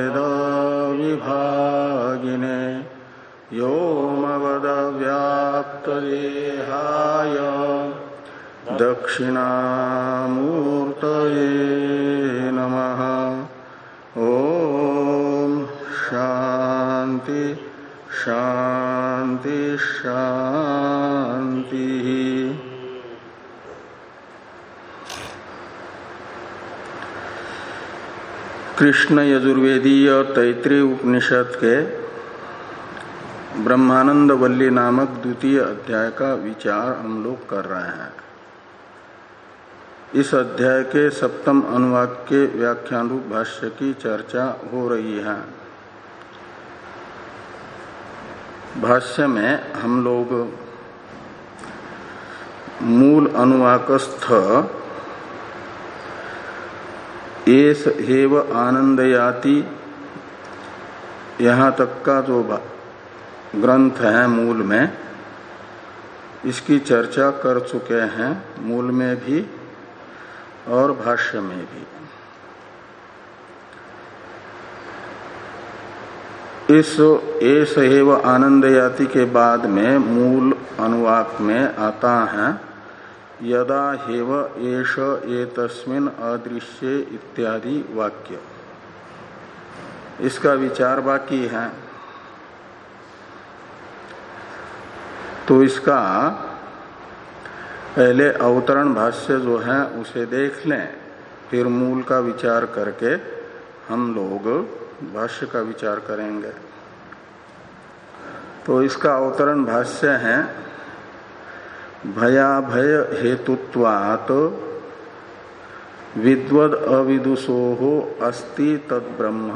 मूर्तिभेदविभागिने व्योमवदव्याप्तदेहाय दक्षिणामूर्तये नमः। ॐ शान्ति शान्ति शान्तिः। कृष्ण यजुर्वेदीय तैतृय उपनिषद के ब्रह्मानंद वल्ली नामक द्वितीय अध्याय का विचार हम लोग कर रहे हैं। इस अध्याय के सप्तम अनुवाद के व्याख्यान रूप भाष्य की चर्चा हो रही है। भाष्य में हम लोग मूल अनुवाकस्थ एस हेव आनंदयाति। यहाँ तक का जो ग्रंथ है मूल में, इसकी चर्चा कर चुके हैं मूल में भी और भाष्य में भी। इस एस हेव आनंदयाति के बाद में मूल अनुवाक में आता है यदा हेव एष एतस्मिन अदृश्य इत्यादि वाक्य। इसका विचार बाकी है। तो इसका पहले अवतरण भाष्य जो है, उसे देख लें। फिर मूल का विचार करके हम लोग भाष्य का विचार करेंगे। तो इसका अवतरण भाष्य है भया भय हेतुत्वात विद्वद अविदुषो हो अस्ति तद ब्रह्म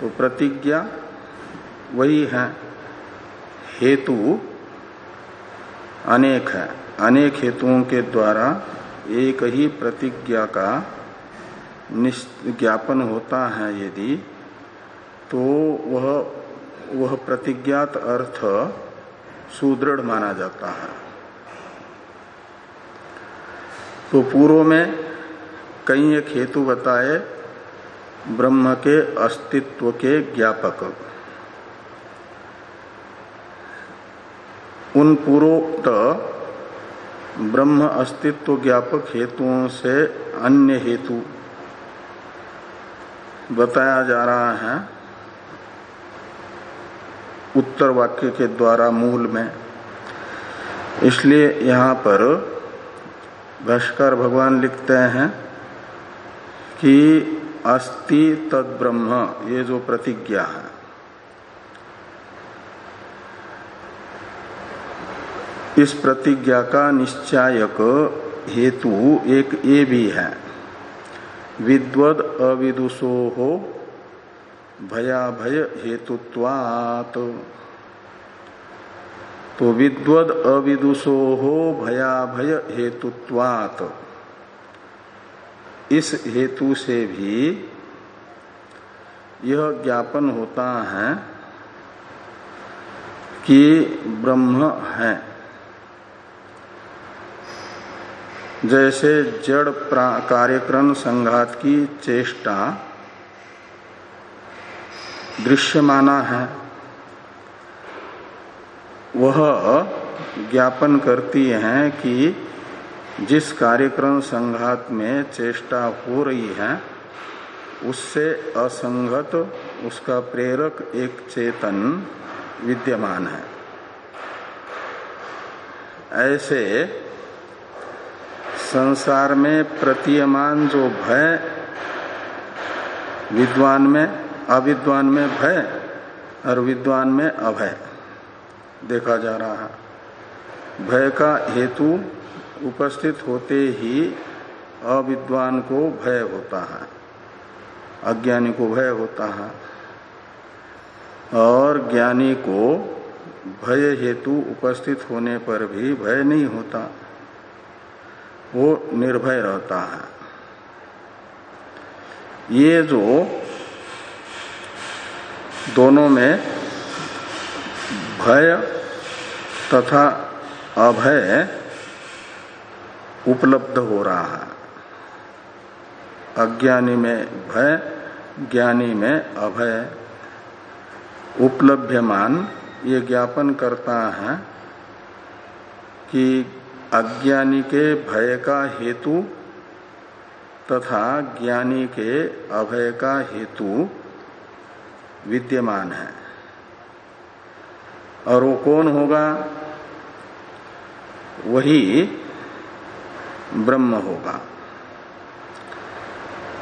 तो प्रतिज्ञा वही है। हेतु अनेक है। अनेक हेतुओं के द्वारा एक ही प्रतिज्ञा का ज्ञापन होता है यदि तो वह वह प्रतिज्ञात अर्थ सुदृढ़ माना जाता है। तो पूर्व में कई एक हेतु बताए, ब्रह्म के अस्तित्व के ज्ञापक। उन पूर्वोक्त ब्रह्म अस्तित्व ज्ञापक हेतुओं से अन्य हेतु बताया जा रहा है। उत्तर वाक्य के द्वारा मूल में। इसलिए यहाँ पर भाष्कर भगवान लिखते हैं कि अस्ति तद ब्रह्म, ये जो प्रतिज्ञा है। इस प्रतिज्ञा का निश्चायक हेतु एक ये भी है। विद्वद अविदुषो हो भया भय हेतुत्वात। तो विद्वद अविदुषो हो भया भय हेतुत्वात। इस हेतु से भी यह ज्ञापन होता है कि ब्रह्म है। जैसे जड़ कार्यक्रम संघात की चेष्टा दृश्यमाना है। वह ज्ञापन करती है कि जिस कार्यक्रम संघात में चेष्टा हो रही है, उससे असंगत, उसका प्रेरक एक चेतन विद्यमान है। ऐसे संसार में प्रतीयमान जो भय, विद्वान में अविद्वान में भय और विद्वान में अभय। देखा जा रहा है। भय का हेतु उपस्थित होते ही अविद्वान को भय होता है। अज्ञानी को भय होता है। और ज्ञानी को भय हेतु उपस्थित होने पर भी भय नहीं होता। वो निर्भय रहता है। ये जो दोनों में भय तथा अभय उपलब्ध हो रहा है। अज्ञानी में भय, ज्ञानी में अभय उपलभ्यमान, ये ज्ञापन करता है कि अज्ञानी के भय का हेतु तथा ज्ञानी के अभय का हेतु विद्यमान है। और वो कौन होगा? वही ब्रह्म होगा।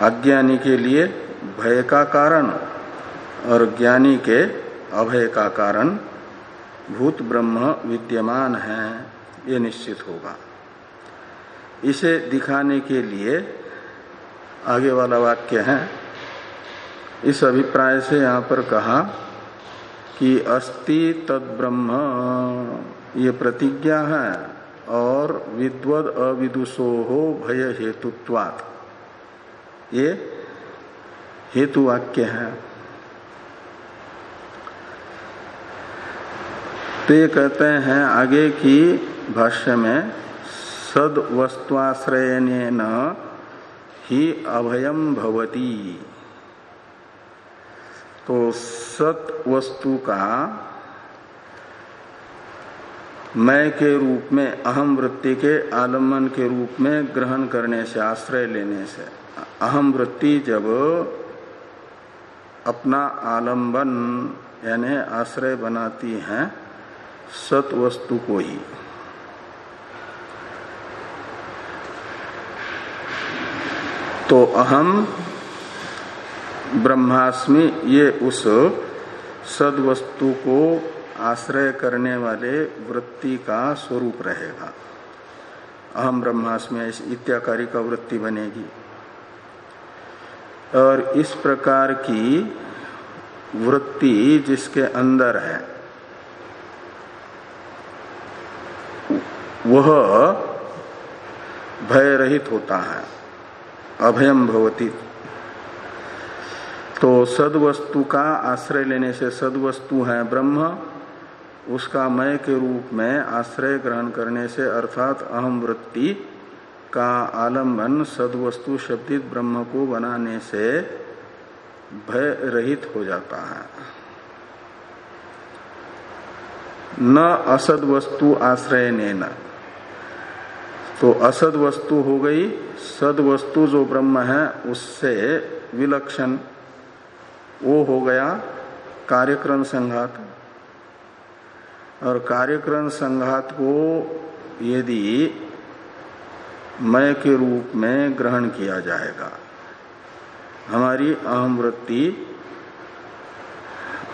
अज्ञानी के लिए भय का कारण और ज्ञानी के अभय का कारण भूत ब्रह्म विद्यमान है, ये निश्चित होगा। इसे दिखाने के लिए आगे वाला वाक्य है इस अभिप्राय से यहाँ पर कहा कि अस्ति तद ब्रह्म ये प्रतिज्ञा है, और विद्वद अविदुषो हो भय हेतुत्वात ये हेतु वाक्य है। तो ये कहते हैं आगे की भाष्य में सद वस्तुआश्रय ही अभयम भवती। तो सत वस्तु का मैं के रूप में, अहम वृत्ति के आलंबन के रूप में ग्रहण करने से, आश्रय लेने से। अहम वृत्ति जब अपना आलंबन यानी आश्रय बनाती है, सत वस्तु को ही। तो अहम ब्रह्मास्मि ये उस सदवस्तु को आश्रय करने वाले वृत्ति का स्वरूप रहेगा। अहम ब्रह्मास्मि इत्याकारी का वृत्ति बनेगी। और इस प्रकार की वृत्ति जिसके अंदर है, वह भय रहित होता है अभयम भवती। तो सदवस्तु का आश्रय लेने से सदवस्तु है ब्रह्म। उसका मय के रूप में आश्रय ग्रहण करने से अर्थात अहम वृत्ति का आलंबन सदवस्तु शब्दित ब्रह्म को बनाने से भय रहित हो जाता है। न असद वस्तु आश्रय ने न तो असद वस्तु हो गई। सद वस्तु जो ब्रह्म है, उससे विलक्षण वो हो गया कार्यक्रम संघात। और कार्यक्रम संघात को यदि मय के रूप में ग्रहण किया जाएगा, हमारी अहम वृत्ति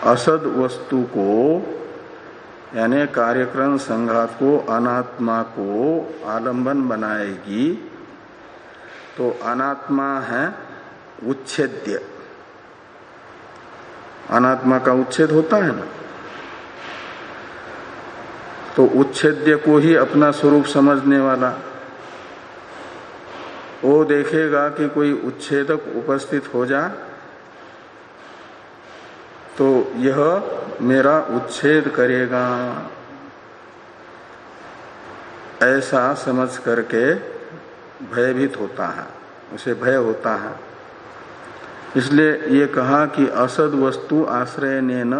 असद वस्तु को, यानी कार्यक्रम संघात को, अनात्मा को आलंबन बनाएगी तो अनात्मा है उच्छेद्य। अनात्मा का उच्छेद होता है ना? तो उच्छेद्य को ही अपना स्वरूप समझने वाला। वो देखेगा कि कोई उच्छेदक उपस्थित हो जा तो यह मेरा उच्छेद करेगा। ऐसा समझ करके भयभीत होता है, उसे भय होता है। इसलिए ये कहा कि असद वस्तु आश्रय ने न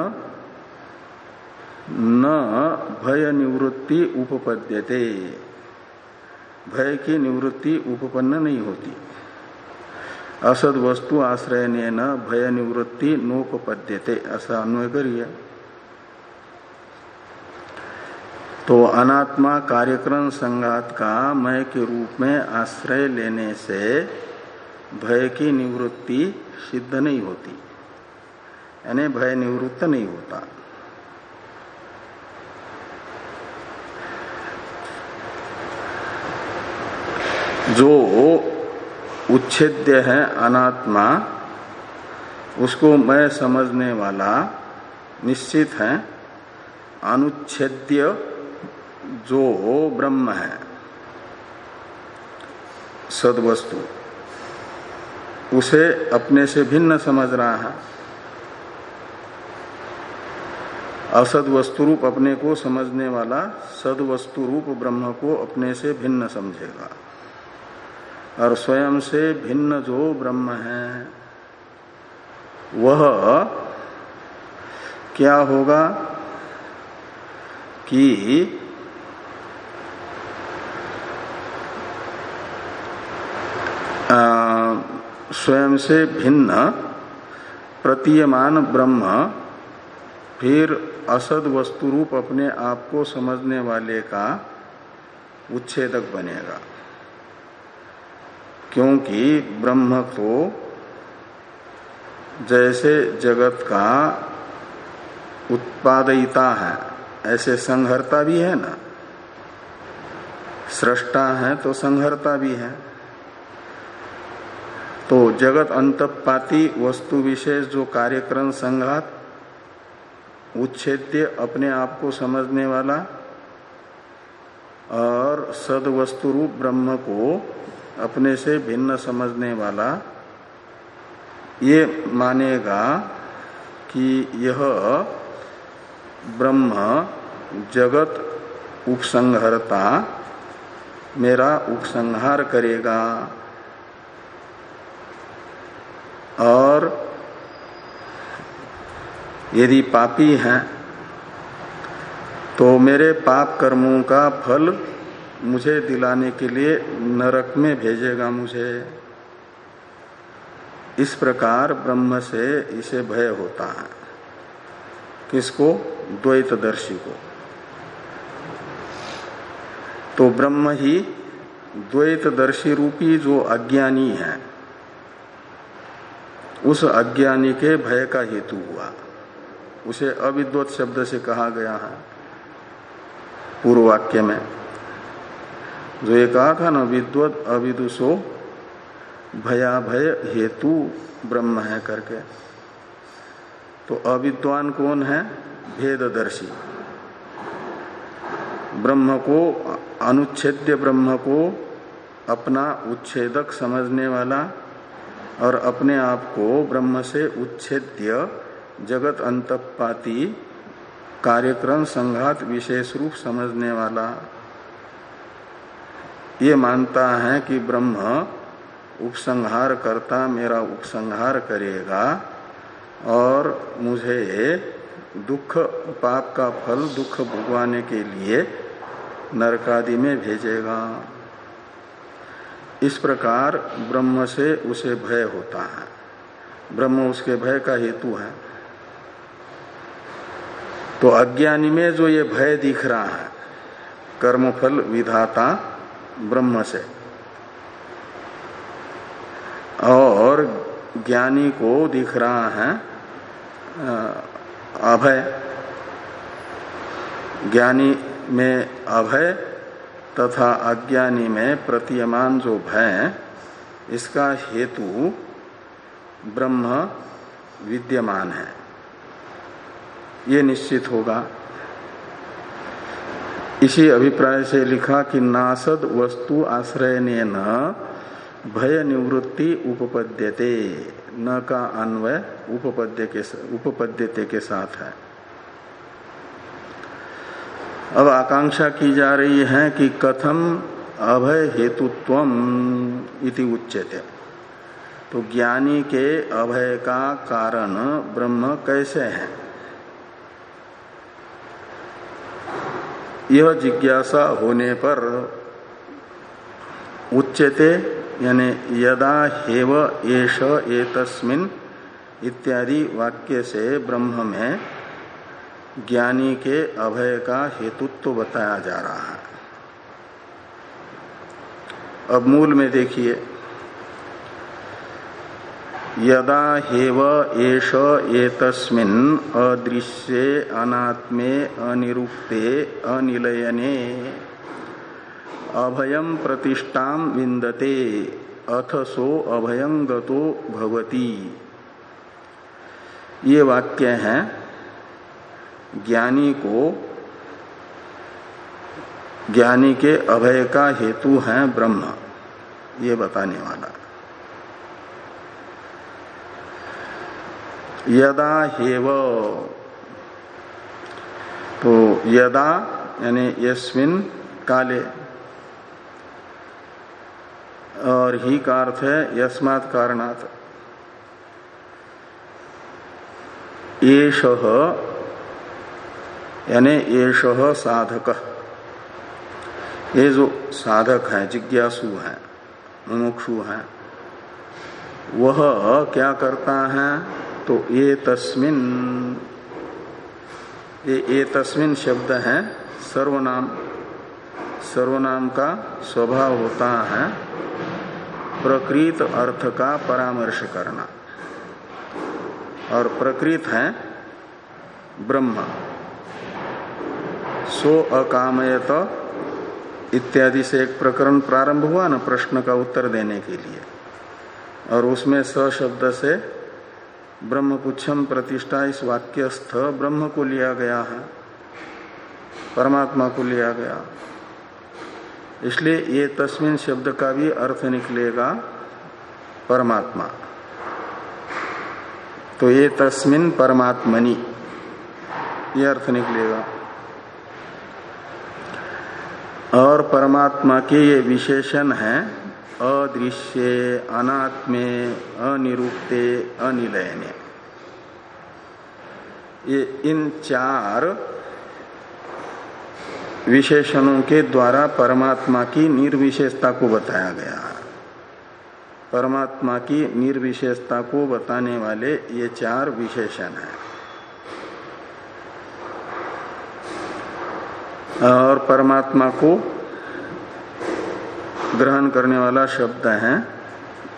भय निवृत्ति उपपद्यते। भय की निवृत्ति उपपन्न नहीं होती। असद वस्तु आश्रय ने न भय निवृत्ति नोपपद्यते। ऐसा अन्वय करिए। तो अनात्मा कार्यक्रम संगात का मय के रूप में आश्रय लेने से भय की निवृत्ति सिद्ध नहीं होती, यानी भय निवृत्त नहीं होता। जो उच्छेद्य है अनात्मा, उसको मैं समझने वाला निश्चित है, अनुच्छेद्य जो ब्रह्म है, सदवस्तु। उसे अपने से भिन्न समझ रहा है। असद वस्तु रूप अपने को समझने वाला सद वस्तु रूप ब्रह्म को अपने से भिन्न समझेगा। और स्वयं से भिन्न जो ब्रह्म है, वह क्या होगा कि स्वयं से भिन्न, प्रतीयमान ब्रह्म, फिर असद वस्तु रूप अपने आप को समझने वाले का उच्छेदक बनेगा। क्योंकि ब्रह्म को जैसे जगत का उत्पादयिता है, ऐसे संहरता भी है ना। सृष्टा है तो संहरता भी है। तो जगत अंतपाती वस्तु विशेष जो कार्यक्रम संघात उच्छेद्य अपने आप को समझने वाला और सद वस्तु रूप ब्रह्म को अपने से भिन्न समझने वाला, ये मानेगा कि यह ब्रह्म जगत उपसंहरता मेरा उपसंहार करेगा। और यदि पापी हैं तो मेरे पाप कर्मों का फल मुझे दिलाने के लिए नरक में भेजेगा मुझे। इस प्रकार ब्रह्म से इसे भय होता है। किसको? द्वैतदर्शी को। तो ब्रह्म ही द्वैतदर्शी रूपी जो अज्ञानी है उस अज्ञानी के भय का हेतु हुआ। उसे अविद्वत शब्द से कहा गया है पूर्व वाक्य में। जो ये कहा था ना, विद्वत, अविदुषो भया भय हेतु ब्रह्म है करके। तो अविद्वान कौन है? भेददर्शी। ब्रह्म को, अनुच्छेद्य ब्रह्म को अपना उच्छेदक समझने वाला और अपने आप को ब्रह्म से उच्छेद्य जगत अंतपाती कार्यक्रम संघात विशेष रूप समझने वाला। ये मानता है कि ब्रह्म उपसंहार करता मेरा उपसंहार करेगा और मुझे दुख, पाप का फल दुख भुगवाने के लिए नरकादि में भेजेगा। इस प्रकार ब्रह्म से उसे भय होता है। ब्रह्म उसके भय का हेतु है। तो अज्ञानी में जो ये भय दिख रहा है, कर्मफल विधाता ब्रह्म से। और ज्ञानी को दिख रहा है अभय। ज्ञानी में अभय तथा अज्ञानी में प्रतीयमान जो भय, इसका हेतु ब्रह्म विद्यमान है। ये निश्चित होगा। इसी अभिप्राय से लिखा कि नासद वस्तु आश्रय ने न भय निवृत्ति उपपद्यते, न का अन्वय उपपद्य के उपपद्यते के साथ है। अब आकांक्षा की जा रही है कि कथम अभय हेतुत्व इति उच्यते। तो ज्ञानी के अभय का कारण ब्रह्म कैसे है? यह जिज्ञासा होने पर उच्यते यानी यदा हेव एष एतस्मिन इत्यादि वाक्य से ब्रह्म में ज्ञानी के अभय का हेतुत्व तो बताया जा रहा है। अब मूल में देखिए। यदा हेव एष एतस्मिन् अदृश्ये अनात्मे अनिरुक्ते अनिलयने अभयम प्रतिष्ठा विंदते अथ सो अभयं गतो भवती। ये वाक्य हैं। ज्ञानी को, ज्ञानी के अभय का हेतु है ब्रह्म। ये बताने वाला। यदा हेव। तो यदा, यानी यस्मिन काले। और ही का अर्थ है यस्मात् कारणात। यानी येष साधक। ये जो साधक है, जिज्ञासु है, मुमुक्षु है, वह क्या करता है? तो ये तस्मिन ये ये तस्मिन शब्द है, सर्वनाम सर्वनाम का स्वभाव होता है, प्रकृत अर्थ का परामर्श करना। और प्रकृत है ब्रह्म। सो अकामयत इत्यादि से एक प्रकरण प्रारंभ हुआ ना प्रश्न का उत्तर देने के लिए। और उसमें स शब्द से ब्रह्म पुच्छम प्रतिष्ठा इस वाक्यस्थ ब्रह्म को लिया गया है, परमात्मा को लिया गया। इसलिए ये तस्मिन शब्द का भी अर्थ निकलेगा परमात्मा। तो ये तस्मिन परमात्मनि, ये अर्थ निकलेगा। और परमात्मा के ये विशेषण है, अदृश्य, अनात्मे, अनिरुक्ते, अनिलयने। ये इन चार विशेषणों के द्वारा परमात्मा की निर्विशेषता को बताया गया है। परमात्मा की निर्विशेषता को बताने वाले ये चार विशेषण हैं। और परमात्मा को ग्रहण करने वाला शब्द है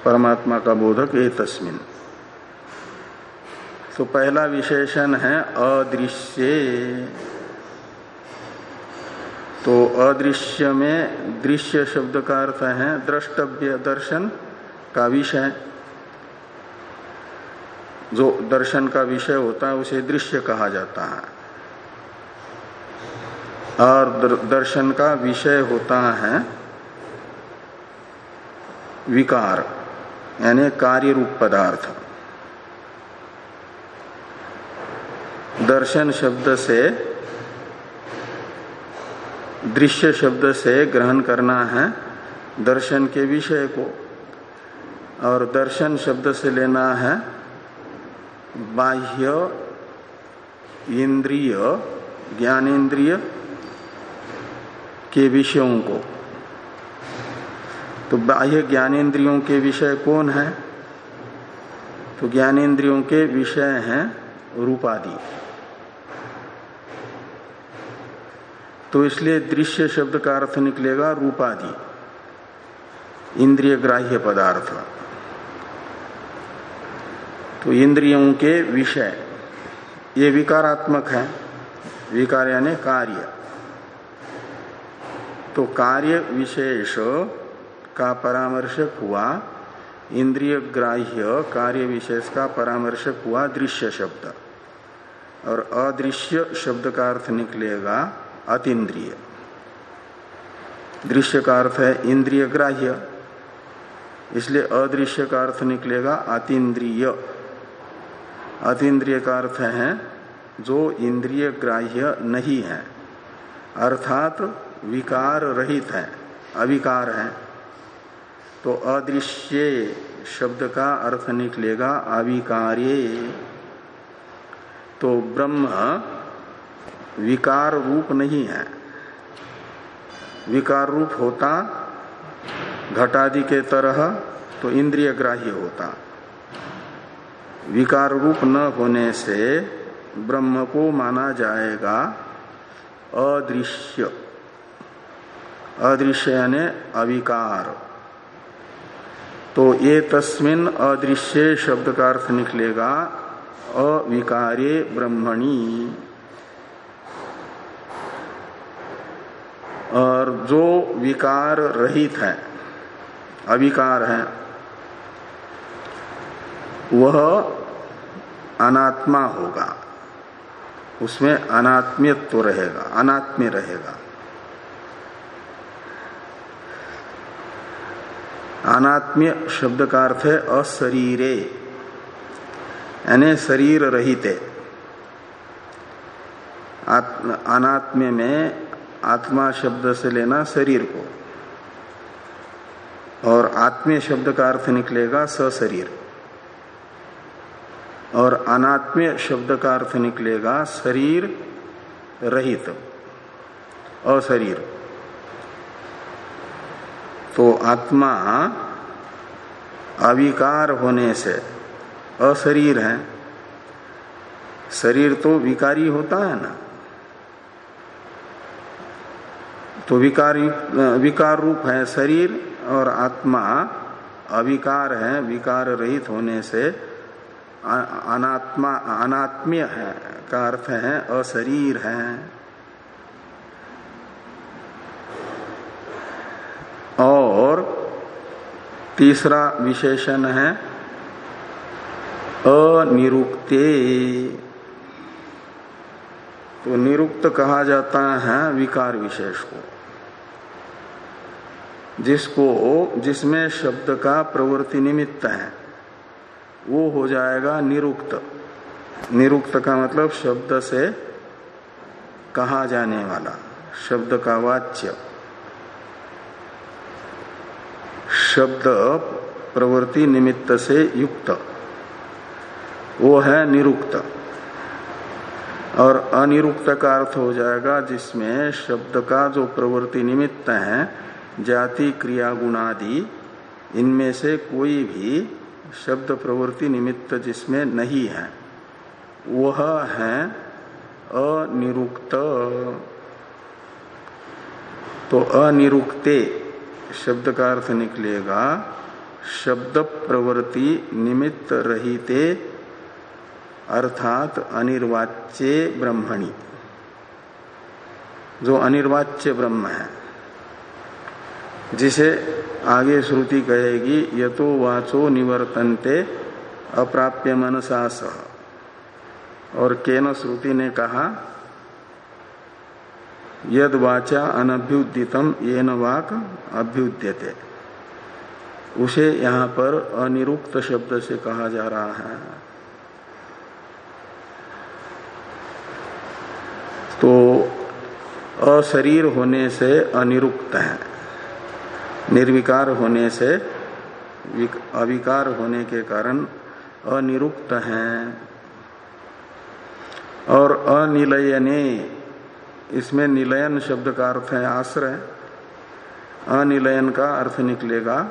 परमात्मा का बोधक ये तस्मिन तो पहला विशेषण है अदृश्य। तो अदृश्य में दृश्य शब्द का अर्थ है द्रष्टव्य दर्शन का विषय। जो दर्शन का विषय होता है, उसे दृश्य कहा जाता है। और दर्शन का विषय होता है विकार, यानी कार्य रूप पदार्थ। दर्शन शब्द से, दृश्य शब्द से ग्रहण करना है दर्शन के विषय को। और दर्शन शब्द से लेना है बाह्य इंद्रिय, ज्ञानेन्द्रिय के विषयों को। तो बाह्य ज्ञानेन्द्रियों के विषय कौन है? तो ज्ञानेन्द्रियों के विषय हैं रूपादि। तो इसलिए दृश्य शब्द का अर्थ निकलेगा रूपादि, इंद्रिय ग्राह्य पदार्थ। तो इंद्रियों के विषय, ये विकारात्मक है, विकार यानी कार्य। तो कार्य विशेष का परामर्शक हुआ इंद्रिय ग्राह्य कार्य विशेष का परामर्शक हुआ दृश्य शब्द। और अदृश्य शब्द का अर्थ निकलेगा अतिद्रिय दृश्य का अर्थ है इंद्रिय ग्राह्य इसलिए अदृश्य का अर्थ निकलेगा अतिद्रिय अतिद्रिय का अर्थ है जो इंद्रिय ग्राह्य नहीं है। अर्थात विकार रहित है, अविकार है तो अदृश्य शब्द का अर्थ निकलेगा अविकार्य। तो ब्रह्म विकार रूप नहीं है। विकार रूप होता घटादि के तरह तो इंद्रिय ग्राह्य होता। विकार रूप न होने से ब्रह्म को माना जाएगा अदृश्य। अदृश्य यानी अविकार। तो ये तस्मिन अदृश्य शब्द का अर्थ निकलेगा, अविकारे ब्रह्मणी। और जो विकार रहित है, अविकार है, वह अनात्मा होगा। उसमें अनात्मियत्व तो रहेगा, अनात्म्य रहेगा। अनात्म्य शब्द का अर्थ है अशरीरे। यानी शरीर रहित अनात्म्य में आत्मा शब्द से लेना शरीर को। और आत्मीय शब्द का अर्थ निकलेगा सशरीर। और अनात्मीय शब्द का अर्थ निकलेगा शरीर रहित, अशरीर। तो आत्मा अविकार होने से अशरीर है। शरीर तो विकारी होता है ना। तो विकार विकार रूप है शरीर और आत्मा अविकार है, विकार रहित होने से अनात्मा, अनात्मीय है, का अर्थ है अशरीर है और तीसरा विशेषण है अनिरुक्ते। तो निरुक्त कहा जाता है विकार विशेष को। जिसको, जिसमें शब्द का प्रवृत्ति निमित्त है, वो हो जाएगा निरुक्त। निरुक्त का मतलब शब्द से कहा जाने वाला, शब्द का वाच्य। शब्द प्रवृत्ति निमित्त से युक्त। वो है निरुक्त। और अनिरुक्त का अर्थ हो जाएगा जिसमें शब्द का जो प्रवृत्ति निमित्त है, जाति, क्रिया, गुणादि, इनमें से कोई भी शब्द प्रवृत्ति निमित्त जिसमें नहीं है, वह है अनिरुक्त। तो अनिरुक्ते शब्द का अर्थ निकलेगा, शब्द प्रवृत्ति निमित्त रहते, अर्थात अनिर्वाच्य ब्रह्मणी। जो अनिर्वाच्य ब्रह्म है, जिसे आगे श्रुति कहेगी, यतो वाचो निवर्तनते अप्राप्य मनसा सह। और केन श्रुति ने कहा यद वाचा अनभ्युदितम ये वाक अभ्युद्यते। उसे यहाँ पर अनिरुक्त शब्द से कहा जा रहा है। तो अशरीर होने से अनिरुक्त है। निर्विकार होने से अविकार होने के कारण अनिरुक्त हैं। और अनिलयने इसमें निलयन शब्द का अर्थ है आश्रय। अनिलयन का अर्थ निकलेगा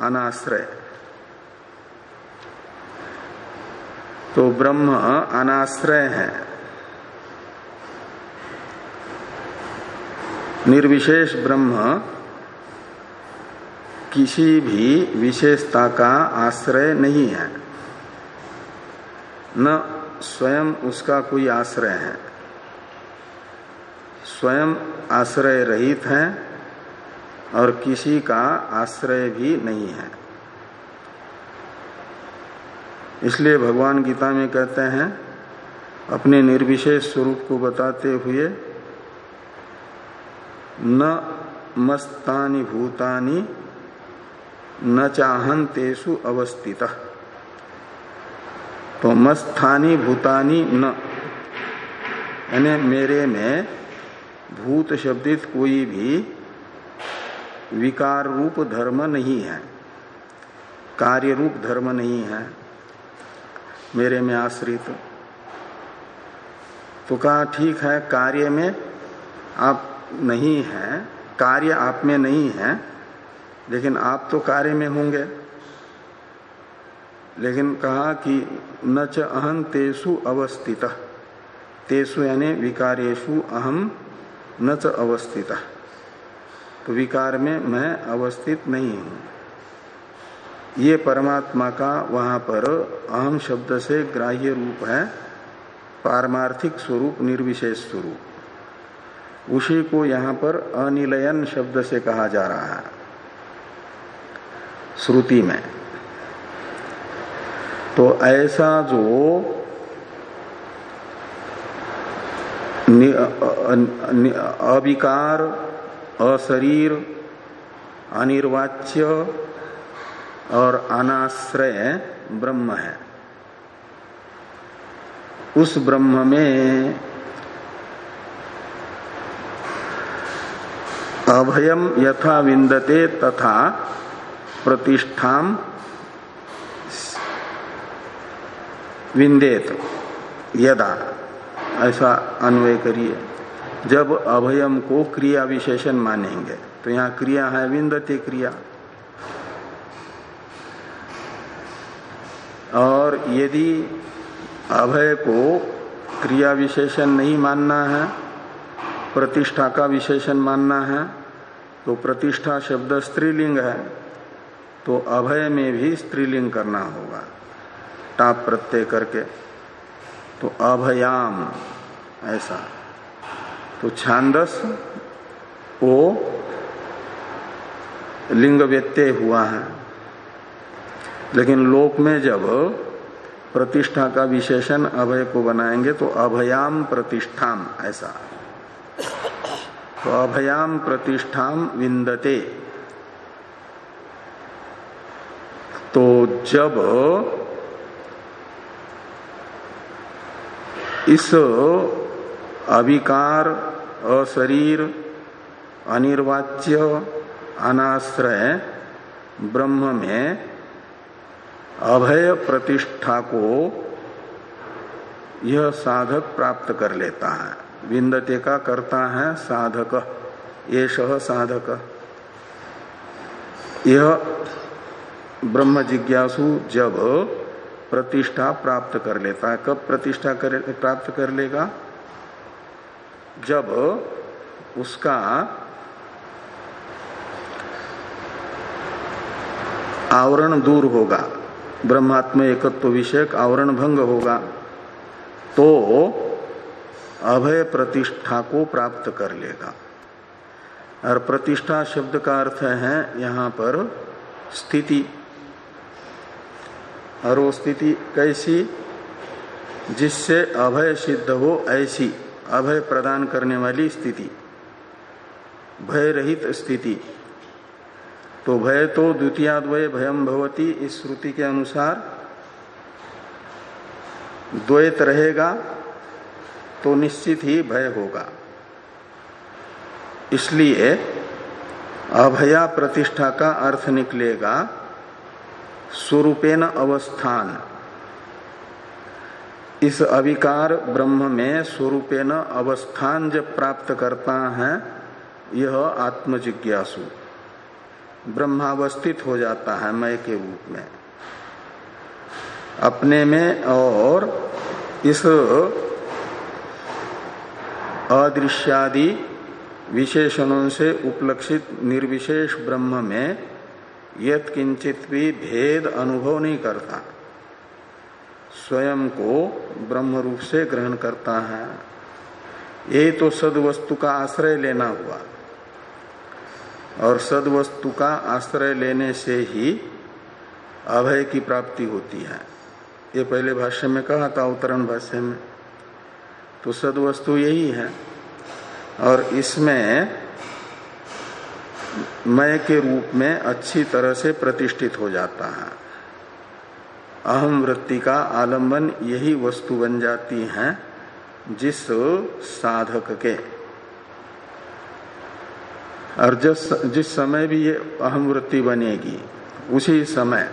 अनाश्रय। तो ब्रह्म अनाश्रय है। निर्विशेष ब्रह्म किसी भी विशेषता का आश्रय नहीं है। न स्वयं उसका कोई आश्रय है। स्वयं आश्रय रहित है और किसी का आश्रय भी नहीं है। इसलिए भगवान गीता में कहते हैं, अपने निर्विशेष स्वरूप को बताते हुए, न मस्तानि भूतानि, न चाहन तेसु अवस्थित। तो मस्थानी भूतानी न, यानी मेरे में भूत शब्दित कोई भी विकार रूप धर्म नहीं है। कार्य रूप धर्म नहीं है। मेरे में आश्रित। तो कहा, ठीक है, कार्य में आप नहीं है, कार्य आप में नहीं है, लेकिन आप तो कार्य में होंगे। लेकिन कहा कि न च अहम तेसु अवस्थित तेसु यानी विकारेशु अहम न च अवस्थित। तो विकार में मैं अवस्थित नहीं हूँ। ये परमात्मा का वहाँ पर अहम शब्द से ग्राह्य रूप है, पारमार्थिक स्वरूप, निर्विशेष स्वरूप। उसी को यहाँ पर अनिलयन शब्द से कहा जा रहा है। श्रुति में। तो ऐसा जो अविकार, अशरीर, अनिर्वाच्य और अनाश्रय ब्रह्म है। उस ब्रह्म में अभयम यथा विंदते तथा प्रतिष्ठा विंदेत, यदा। ऐसा अन्वय करिए। जब अभयम को क्रिया विशेषण मानेंगे तो यहाँ क्रिया है विंदते क्रिया। और यदि अभय को क्रिया विशेषण नहीं मानना है, प्रतिष्ठा का विशेषण मानना है तो प्रतिष्ठा शब्द स्त्रीलिंग है तो अभय में भी स्त्रीलिंग करना होगा। टाप प्रत्यय करके। तो अभयाम, ऐसा। तो छांदस, वो लिंग व्यत्यय हुआ है। लेकिन लोक में जब प्रतिष्ठा का विशेषण अभय को बनाएँगे तो अभयाम प्रतिष्ठाम, ऐसा। तो अभयाम प्रतिष्ठाम विंदते। तो जब इस अविकार, अशरीर, अनिर्वाच्य, अनाश्रय ब्रह्म में अभय प्रतिष्ठा को यह साधक प्राप्त कर लेता है। विंदते का करता है साधक। ये साधक। यह ब्रह्म जिज्ञासु जब प्रतिष्ठा प्राप्त कर लेता है। कब प्रतिष्ठा कर, प्राप्त कर लेगा? जब उसका आवरण दूर होगा ब्रह्मात्म एकत्व विषयक आवरण भंग होगा तो अभय प्रतिष्ठा को प्राप्त कर लेगा। और प्रतिष्ठा शब्द का अर्थ है यहाँ पर स्थिति। और वो स्थिति कैसी? जिससे अभय सिद्ध हो, ऐसी अभय प्रदान करने वाली स्थिति। भय रहित स्थिति। तो भय तो द्वितीयाद्वय भयम भवती, इस श्रुति के अनुसार। द्वैत रहेगा तो निश्चित ही भय होगा। इसलिए अभया प्रतिष्ठा का अर्थ निकलेगा स्वरूपेण अवस्थान। इस अविकार ब्रह्म में स्वरूपेण अवस्थान जब प्राप्त करता है, यह आत्मजिज्ञासु। ब्रह्मावस्थित हो जाता है मय के रूप में। अपने में और इस अदृश्यादि विशेषणों से उपलक्षित निर्विशेष ब्रह्म में यत किंचित भी भेद अनुभव नहीं करता। स्वयं को ब्रह्म रूप से ग्रहण करता है। ये तो सदवस्तु का आश्रय लेना हुआ। और सदवस्तु का आश्रय लेने से ही अभय की प्राप्ति होती है। ये पहले भाष्य में कहा था उत्तरण भाष्य में। तो सदवस्तु यही है। और इसमें मय के रूप में अच्छी तरह से प्रतिष्ठित हो जाता है। अहम वृत्ति का आलंबन यही वस्तु बन जाती है जिस साधक के। और जिस जिस समय भी ये अहम वृत्ति बनेगी, उसी समय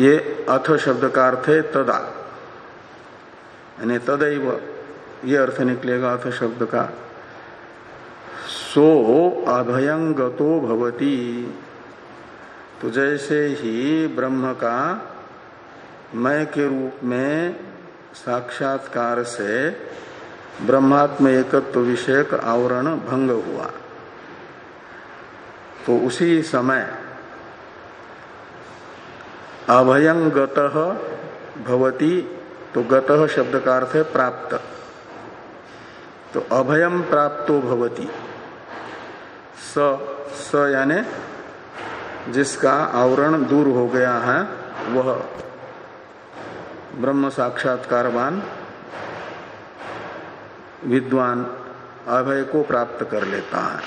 ये अथ शब्द का अर्थ है तदा। यानी तदैव, ये अर्थ निकलेगा अथ शब्द का। सो अभयंगतो भवती। तो जैसे ही ब्रह्म का मय के रूप में साक्षात्कार से ब्रह्मात्म एकत्व विषयक आवरण भंग हुआ तो उसी समय अभयंगत भवती तो गत शब्द का अर्थ है प्राप्त। तो अभयम प्राप्तो भवती। स स यानी जिसका आवरण दूर हो गया है, वह ब्रह्म साक्षात्कारवान विद्वान अभय को प्राप्त कर लेता है।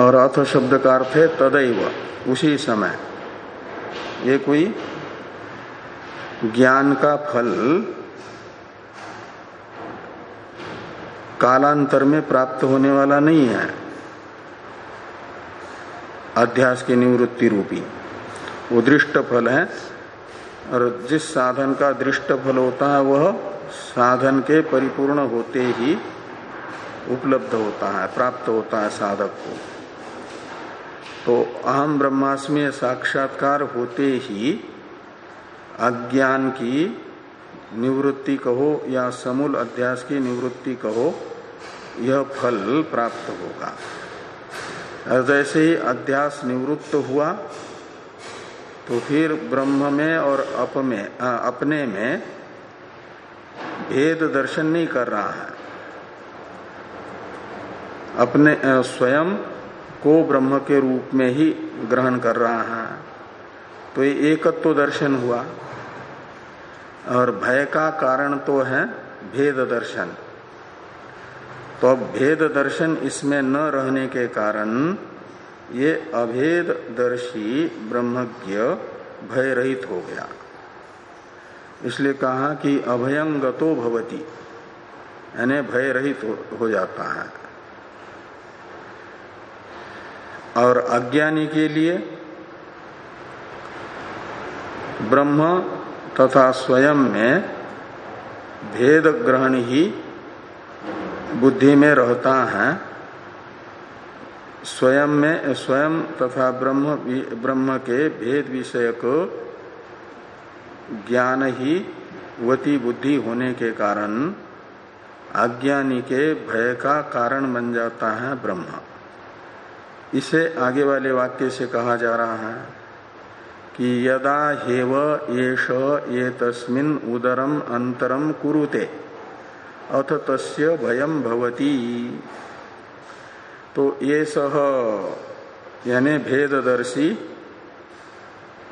और अथ शब्द का अर्थ है तदैव, उसी समय। ये कोई ज्ञान का फल कालांतर में प्राप्त होने वाला नहीं है। अध्यास की निवृत्ति रूपी। वो दृष्ट फल है, और जिस साधन का दृष्ट फल होता है, वह साधन के परिपूर्ण होते ही उपलब्ध होता है, प्राप्त होता है साधक को। तो अहम ब्रह्मास्मि साक्षात्कार होते ही अज्ञान की निवृत्ति कहो या समूल अध्यास की निवृत्ति कहो यह फल प्राप्त होगा। जैसे ही अध्यास निवृत्त हुआ तो फिर ब्रह्म में और अप में आ, अपने में भेद दर्शन नहीं कर रहा है। अपने स्वयं को ब्रह्म के रूप में ही ग्रहण कर रहा है। तो ये एकत्व तो दर्शन हुआ। और भय का कारण तो है भेद दर्शन। तो अब भेद दर्शन इसमें न रहने के कारण ये अभेद दर्शी ब्रह्मज्ञ भय रहित हो गया। इसलिए कहा कि अभयंगतो भवती यानी भय रहित हो, हो जाता है। और अज्ञानी के लिए ब्रह्म तथा स्वयं में भेद ग्रहण ही बुद्धि में रहता है, स्वयं में, स्वयं तथा ब्रह्म ब्रह्म के भेद विषयक ज्ञान ही वती बुद्धि होने के कारण अज्ञानी के भय का कारण बन जाता है ब्रह्म। इसे आगे वाले वाक्य से कहा जा रहा है कि यदा हेव येष ये तस्मिन उदरम अंतरम कुरुते। अथ तस्य भयम भवती। तो ये सह यानी भेददर्शी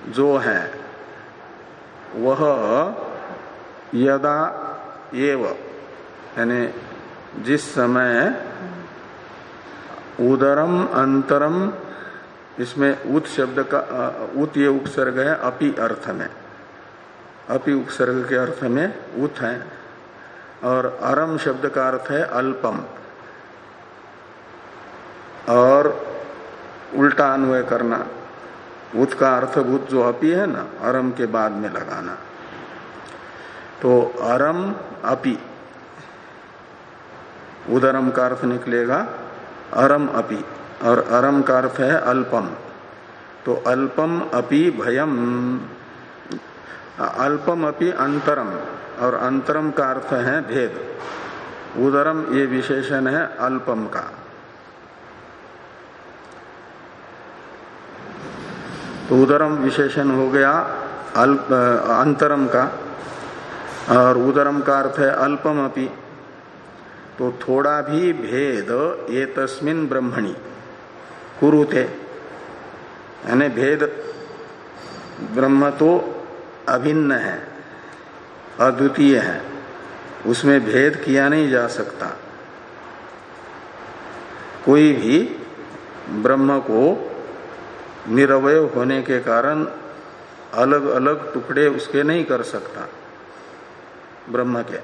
जो है, वह यदा एव, यानी जिस समय उदरम अंतरम, इसमें उत शब्द का, उत ये उपसर्ग है, अपि अर्थ में। अपि उपसर्ग के अर्थ में उत है। और अरम शब्द का अर्थ है अल्पम। और उल्टा अन्वय करना। भूत का अर्थभूत जो अपी है ना, अरम के बाद में लगाना। तो अरम अपि। उदरम का अर्थ निकलेगा अरम अपि। और अरम का अर्थ है अल्पम। तो अल्पम अपि भयम। अल्पम अपि अंतरम। और अंतरम का अर्थ है भेद। उदरम ये विशेषण है अल्पम का। तो उदरम विशेषण हो गया अल्प अंतरम का। और उदरम का अर्थ है अल्पम अपी। तो थोड़ा भी भेद ये तस्मिन ब्रह्मणी। कुरुते। यानी भेद ब्रह्म तो अभिन्न है। अद्वितीय है। उसमें भेद किया नहीं जा सकता। कोई भी ब्रह्म को निरवय होने के कारण अलग अलग टुकड़े उसके नहीं कर सकता, ब्रह्म के।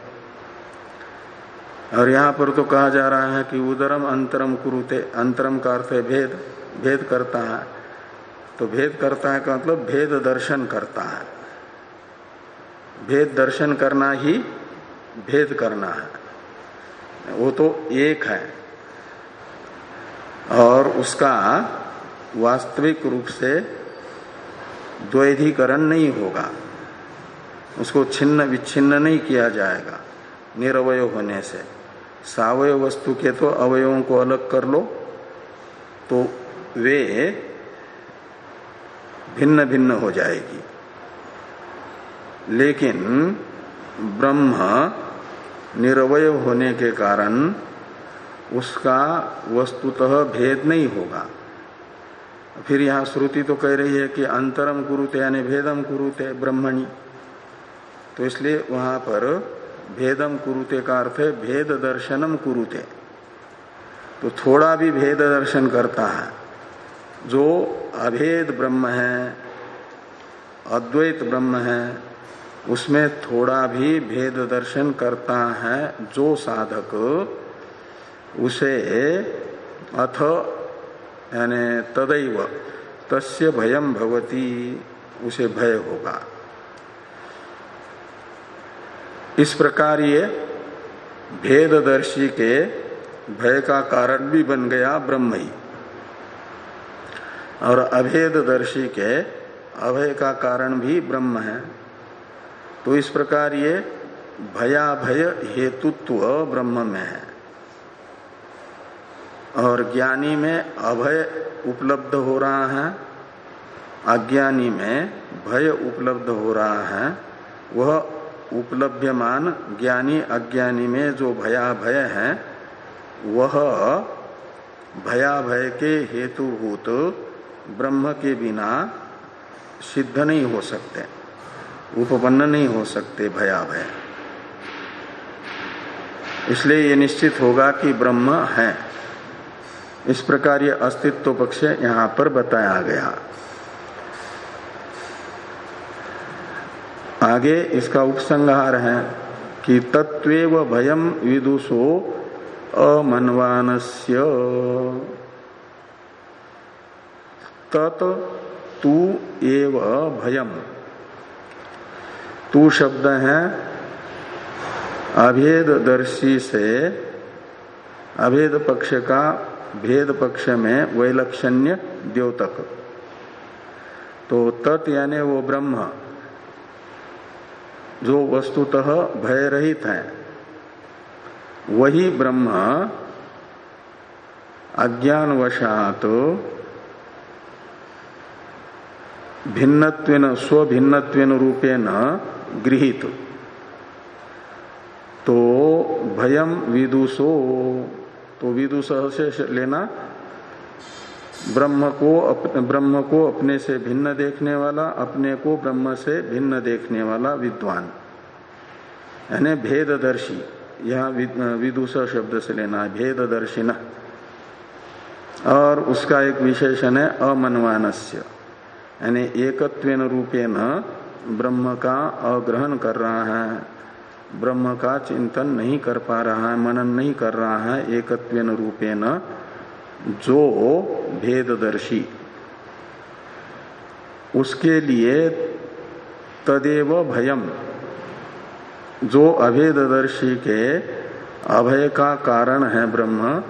और यहाँ पर तो कहा जा रहा है कि उदरम अंतरम कुरुते, अंतरम का अर्थ भेद भेद करता है। तो भेद करता है का मतलब भेद दर्शन करता है। भेद दर्शन करना ही भेद करना है। वो तो एक है। और उसका वास्तविक रूप से द्वैधीकरण नहीं होगा। उसको छिन्न विच्छिन्न नहीं किया जाएगा निरवय होने से। सावय वस्तु के तो अवयवों को अलग कर लो। तो वे भिन्न भिन्न हो जाएगी। लेकिन ब्रह्म निरवय होने के कारण उसका वस्तुतः भेद नहीं होगा। फिर यहाँ श्रुति तो कह रही है कि अंतरम कुरुते यानी भेदम कुरुते ब्रह्मणी। तो इसलिए वहाँ पर भेदम कुरुते का अर्थ है भेद दर्शनम कुरुते। तो थोड़ा भी भेद दर्शन करता है। जो अभेद ब्रह्म है, अद्वैत ब्रह्म है उसमें थोड़ा भी भेद दर्शन करता है जो साधक, उसे अथ, यानी तदैव, तस्य भयम भवती, उसे भय होगा। इस प्रकार ये भेददर्शी के भय का कारण भी बन गया ब्रह्म ही और अभेददर्शी के अभय का कारण भी ब्रह्म है। तो इस प्रकार ये भया भय हेतुत्व ब्रह्म में है। और ज्ञानी में अभय उपलब्ध हो रहा है, अज्ञानी में भय उपलब्ध हो रहा है, वह उपलब्धमान ज्ञानी अज्ञानी में जो भया भय है, वह भया भय के हेतुभूत ब्रह्म के बिना सिद्ध नहीं हो सकते। उपपन्न नहीं हो सकते भया भय इसलिए ये निश्चित होगा कि ब्रह्म है। इस प्रकार ये अस्तित्व पक्ष यहाँ पर बताया गया। आगे इसका उपसंहार है कि तत्व भयम विदुषो अमनवानस्य। तत् तू एव भयम। तू शब्द है। अभेद दर्शी से अभेद पक्ष का भेद पक्ष में वैलक्षण्य द्योतक। तो तत् यानी वो ब्रह्म, जो वस्तुतः भय रहित है। वही ब्रह्म अज्ञानवशात भिन्नत्वेन, स्वभिन्नत्वेन रूपेण गृहित। तो भयम विदुषो। तो विदुष से लेना, ब्रह्म को अपने ब्रह्म को अपने से भिन्न देखने वाला, अपने को ब्रह्म से भिन्न देखने वाला विद्वान। यानी भेददर्शी, यह विदुष शब्द से लेना है, भेददर्शिन। और उसका एक विशेषण है अमनवानस्य। यानी एकत्वेन रूपेण ब्रह्म का अग्रहण कर रहा है। ब्रह्म का चिंतन नहीं कर पा रहा है, मनन नहीं कर रहा है, एकत्वेन रूपेण जो भेददर्शी। उसके लिए तदेव भयम। जो अभेददर्शी के अभय का कारण है ब्रह्म,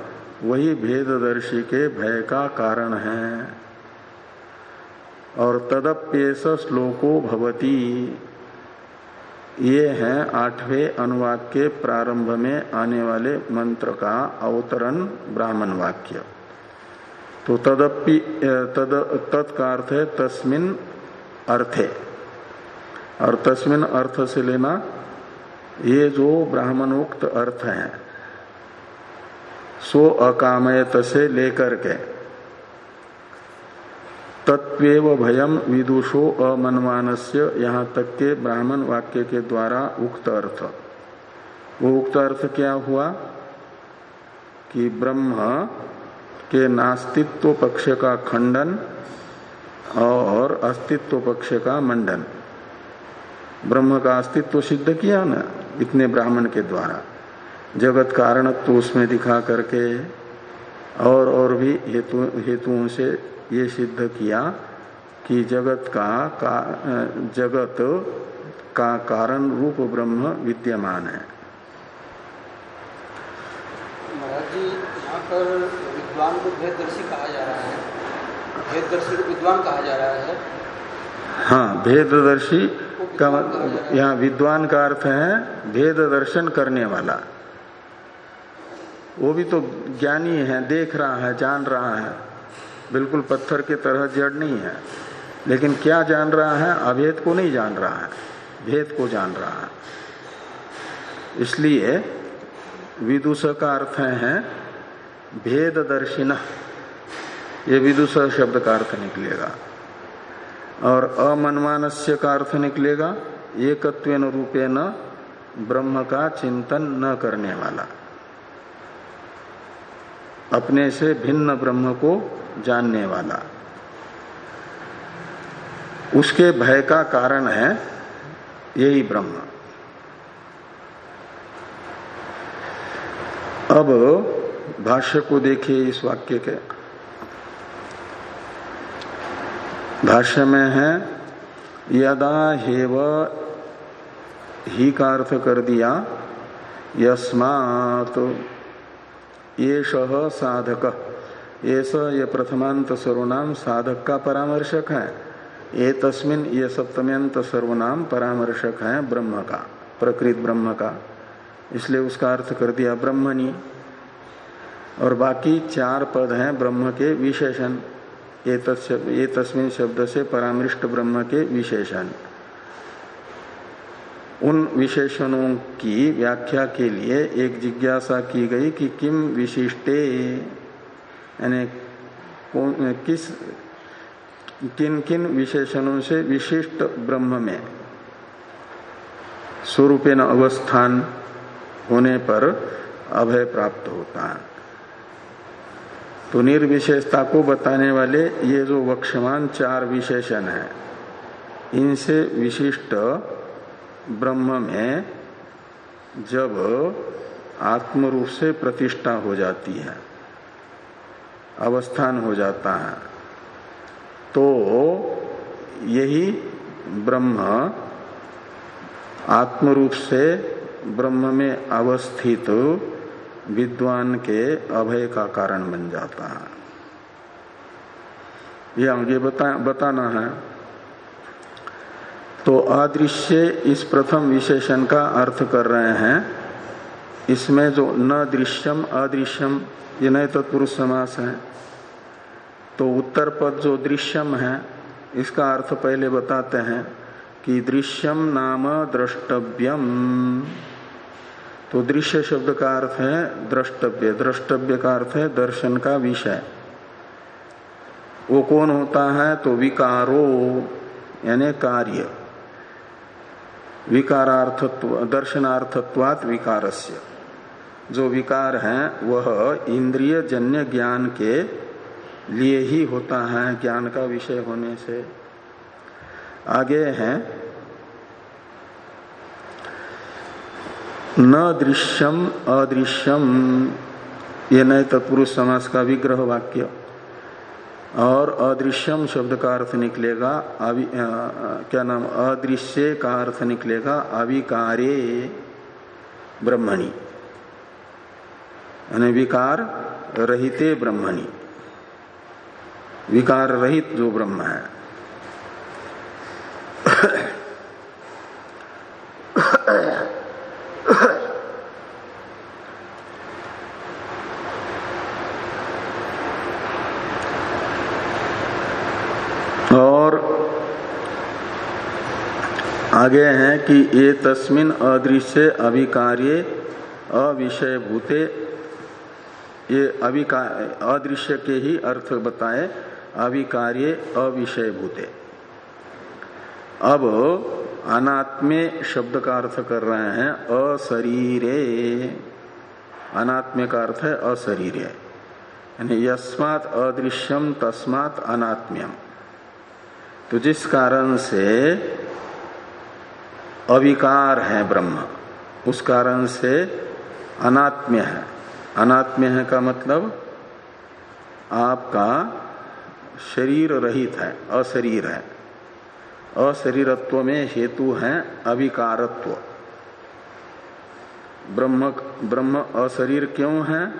वही भेददर्शी के भय का कारण है। और तदप्येस श्लोको भवती। ये है आठवें अनुवाद के प्रारंभ में आने वाले मंत्र का अवतरण ब्राह्मण वाक्य। तो तदपि तद तत्का अर्थ है तस्मिन अर्थे। और तस्मिन अर्थ से लेना ये जो ब्राह्मणोक्त अर्थ है, सो अकामयत से लेकर के तत्वेव भयम विदुषो अमनवानस्य, यहाँ तक के ब्राह्मण वाक्य के द्वारा उक्त अर्थ। वो उक्त अर्थ क्या हुआ? कि ब्रह्म के नास्तित्व पक्ष का खंडन और अस्तित्व पक्ष का मंडन। ब्रह्म का अस्तित्व सिद्ध किया ना, इतने ब्राह्मण के द्वारा। जगत कारण तो उसमें दिखा करके और और भी हेतु, हेतुओं से ये सिद्ध किया कि जगत का, का जगत का कारण रूप ब्रह्म विद्यमान है। महाराज जी यहाँ पर विद्वान को भेददर्शी कहा जा रहा है। भेददर्शी को विद्वान कहा जा रहा है। हाँ भेददर्शी का यहाँ विद्वान का अर्थ है भेद दर्शन करने वाला। वो भी तो ज्ञानी है देख रहा है जान रहा है। बिल्कुल पत्थर की तरह जड़ नहीं है। लेकिन क्या जान रहा है? अभेद को नहीं जान रहा है। भेद को जान रहा है। इसलिए विदुष का अर्थ है भेद दर्शिन ये विदुष शब्द का अर्थ निकलेगा। और अमनमानस्य का अर्थ निकलेगा। एकत्व रूपे न ब्रह्म का चिंतन न करने वाला। अपने से भिन्न ब्रह्म को जानने वाला। उसके भय का कारण है यही ब्रह्म। अब भाष्य को देखिए इस वाक्य के। भाष्य में है, यदा हेव ही का अर्थ कर दिया, यस्मात ये साधक। ये स ये प्रथमांत सर्वनाम साधक का परामर्शक है। ये तस्मिन ये सप्तम्यंत सर्वनाम परामर्शक है ब्रह्म का प्रकृत ब्रह्म का इसलिए उसका अर्थ कर दिया ब्रह्मणी। और बाकी चार पद हैं ब्रह्म के विशेषण। ये तस्मिन शब्द से परामृष्ट ब्रह्म के विशेषण। उन विशेषणों की व्याख्या के लिए एक जिज्ञासा की गई कि किम विशिष्टे, यानी किस, किन किन विशेषणों से विशिष्ट ब्रह्म में? स्वरूपेण अवस्थान होने पर अभय प्राप्त होता। है तो निर्विशेषता को बताने वाले ये जो वक्षमान चार विशेषण है, इनसे विशिष्ट ब्रह्म में जब आत्म रूप से प्रतिष्ठा हो जाती है अवस्थान हो जाता है तो यही ब्रह्म आत्म रूप से ब्रह्म में अवस्थित विद्वान के अभय का कारण बन जाता है। ये आगे बता, बताना है। तो अदृश्य इस प्रथम विशेषण का अर्थ कर रहे हैं। इसमें जो न दृश्यम अदृश्यम ये नए तत्पुरुष समास है। तो उत्तर पद जो दृश्यम है, इसका अर्थ पहले बताते हैं कि दृश्यम नाम द्रष्टव्यम। तो दृश्य शब्द का अर्थ है द्रष्टव्य। द्रष्टव्य का अर्थ है दर्शन का विषय। वो कौन होता है? तो विकारो, यानी कार्य। विकारार्थत्व, दर्शनार्थत्वात विकारस्य। जो विकार है, वह इंद्रिय जन्य ज्ञान के लिए ही होता है, ज्ञान का विषय होने से। आगे है, न दृश्यम अदृश्यम। ये नए तत्पुरुष समास का विग्रह वाक्य। और अदृश्यम शब्द का अर्थ निकलेगा, अवि क्या नाम, अदृश्य का अर्थ निकलेगा, अविकारे ब्रह्मणी। यानी विकार रहिते ब्रह्मणी। विकार रहित जो ब्रह्म है। आगे हैं कि ये तस्मिन अदृश्य अभिकार्य अविषय भूते ये अदृश्य के ही अर्थ बताए अभिकार्य अविषय भूते अब अनात्मे शब्द का अर्थ कर रहे हैं अशरीरे अनात्मे का अर्थ है अशरीर यानी यस्मात अदृश्यम तस्मात अनात्म्यम तो जिस कारण से अविकार है ब्रह्म। उस कारण से अनात्म्य है। अनात्म्य है का मतलब आपका शरीर रहित है, अशरीर है। अशरीरत्व में हेतु है अविकारत्व। ब्रह्म ब्रह्म अशरीर क्यों है?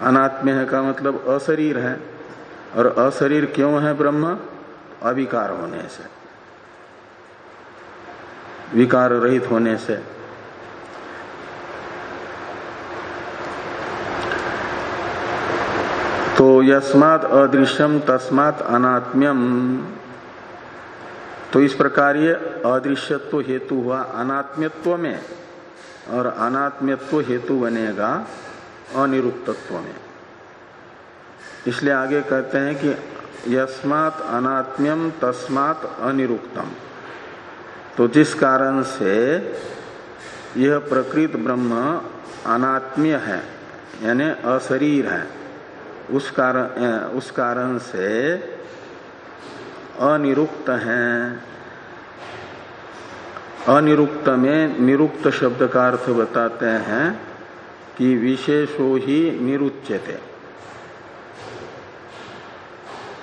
अनात्म्य है का मतलब अशरीर है। और अशरीर क्यों है ब्रह्म? अविकार होने से। विकार रहित होने से। तो यस्मात अदृश्यम तस्मात अनात्म्यम। तो इस प्रकार ये अदृश्यत्व हेतु हुआ अनात्म्यत्व में, और अनात्म्यत्व हेतु बनेगा अनिरुक्तत्व में। इसलिए आगे कहते हैं कि यस्मात अनात्म्यम तस्मात अनिरुक्तम। तो जिस कारण से यह प्रकृत ब्रह्म अनात्म्य है, यानी अशरीर है, उस कारण उस कारण से अनिरुक्त है। अनिरुक्त में निरुक्त शब्द का अर्थ बताते हैं कि विशेषो ही निरुच्यते।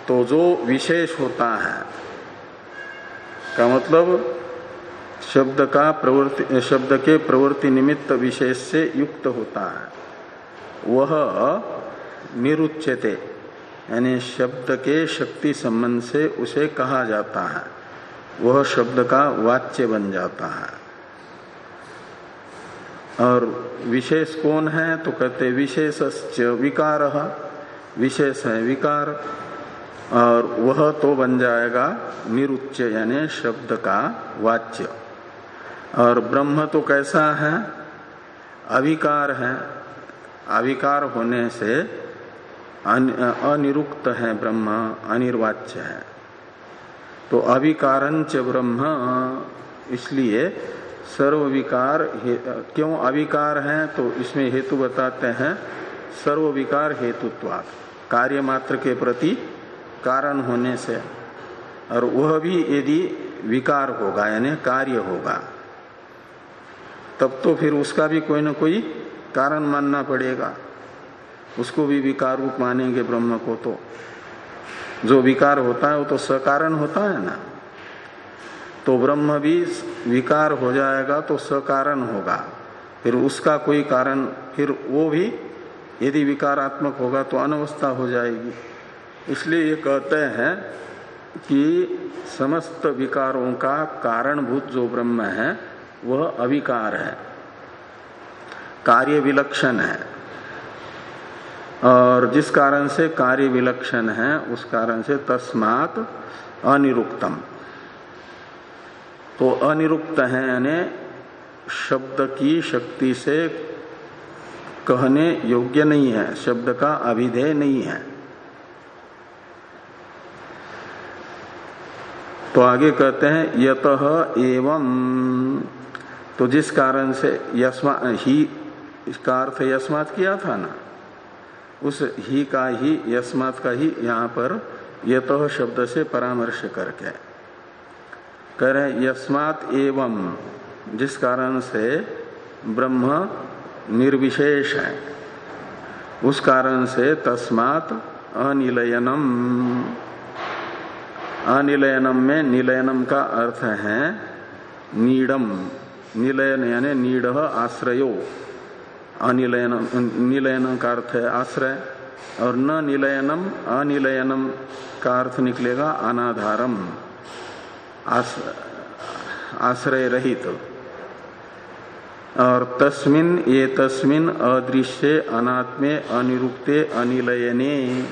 तो जो विशेष होता है, का मतलब शब्द का प्रवृत्ति शब्द के प्रवृत्ति निमित्त विशेष से युक्त होता है। वह निरुच्यते, यानी शब्द के शक्ति संबंध से उसे कहा जाता है। वह शब्द का वाच्य बन जाता है। और विशेष कौन है? तो कहते विशेष विकार। विशेष है विकार। और वह तो बन जाएगा निरुच्य, यानी शब्द का वाच्य। और ब्रह्म तो कैसा है? अविकार है। अविकार होने से अनिरुक्त है ब्रह्म, अनिर्वाच्य है। तो अविकारंच ब्रह्म, इसलिए सर्व विकार क्यों अविकार है? तो इसमें हेतु बताते हैं सर्व विकार हेतुत्वाद कार्य मात्र के प्रति कारण होने से। और वह भी यदि विकार होगा, यानी कार्य होगा तब तो फिर उसका भी कोई ना कोई कारण मानना पड़ेगा। उसको भी विकार रूप मानेंगे ब्रह्म को तो। जो विकार होता है वो तो सकारण होता है ना। तो ब्रह्म भी विकार हो जाएगा तो सकारण होगा। फिर उसका कोई कारण, फिर वो भी यदि विकारात्मक होगा तो अनवस्था हो जाएगी। इसलिए ये कहते हैं कि समस्त विकारों का कारणभूत जो ब्रह्म है वह अविकार है। कार्य विलक्षण है। और जिस कारण से कार्य विलक्षण है, उस कारण से तस्मात अनिरुक्तम। तो अनिरुक्त है यानी शब्द की शक्ति से कहने योग्य नहीं है, शब्द का अभिधेय नहीं है। तो आगे कहते हैं, यत एवं तो जिस कारण से यस्मा, ही, इसका अर्थ यस्मात किया था ना? उस ही का ही, यस्मात का ही यहाँ पर यत शब्द से परामर्श करके कह रहे यस्मात एवं, जिस कारण से ब्रह्म निर्विशेष है, उस कारण से तस्मात अनिलयनम। अनिलयनम में निलयनम का अर्थ है नीडम। निलयन यानी नीड आश्रयो। अनिलयनम निलयन का अर्थ है आश्रय, और न निलयनम, अनिलयनम का अर्थ निकलेगा अनाधारम। आश्रय रहित। और तस्मिन, ये तस्मिन अदृश्य, अनात्मे, अनिरुक्ते, अनिलयने।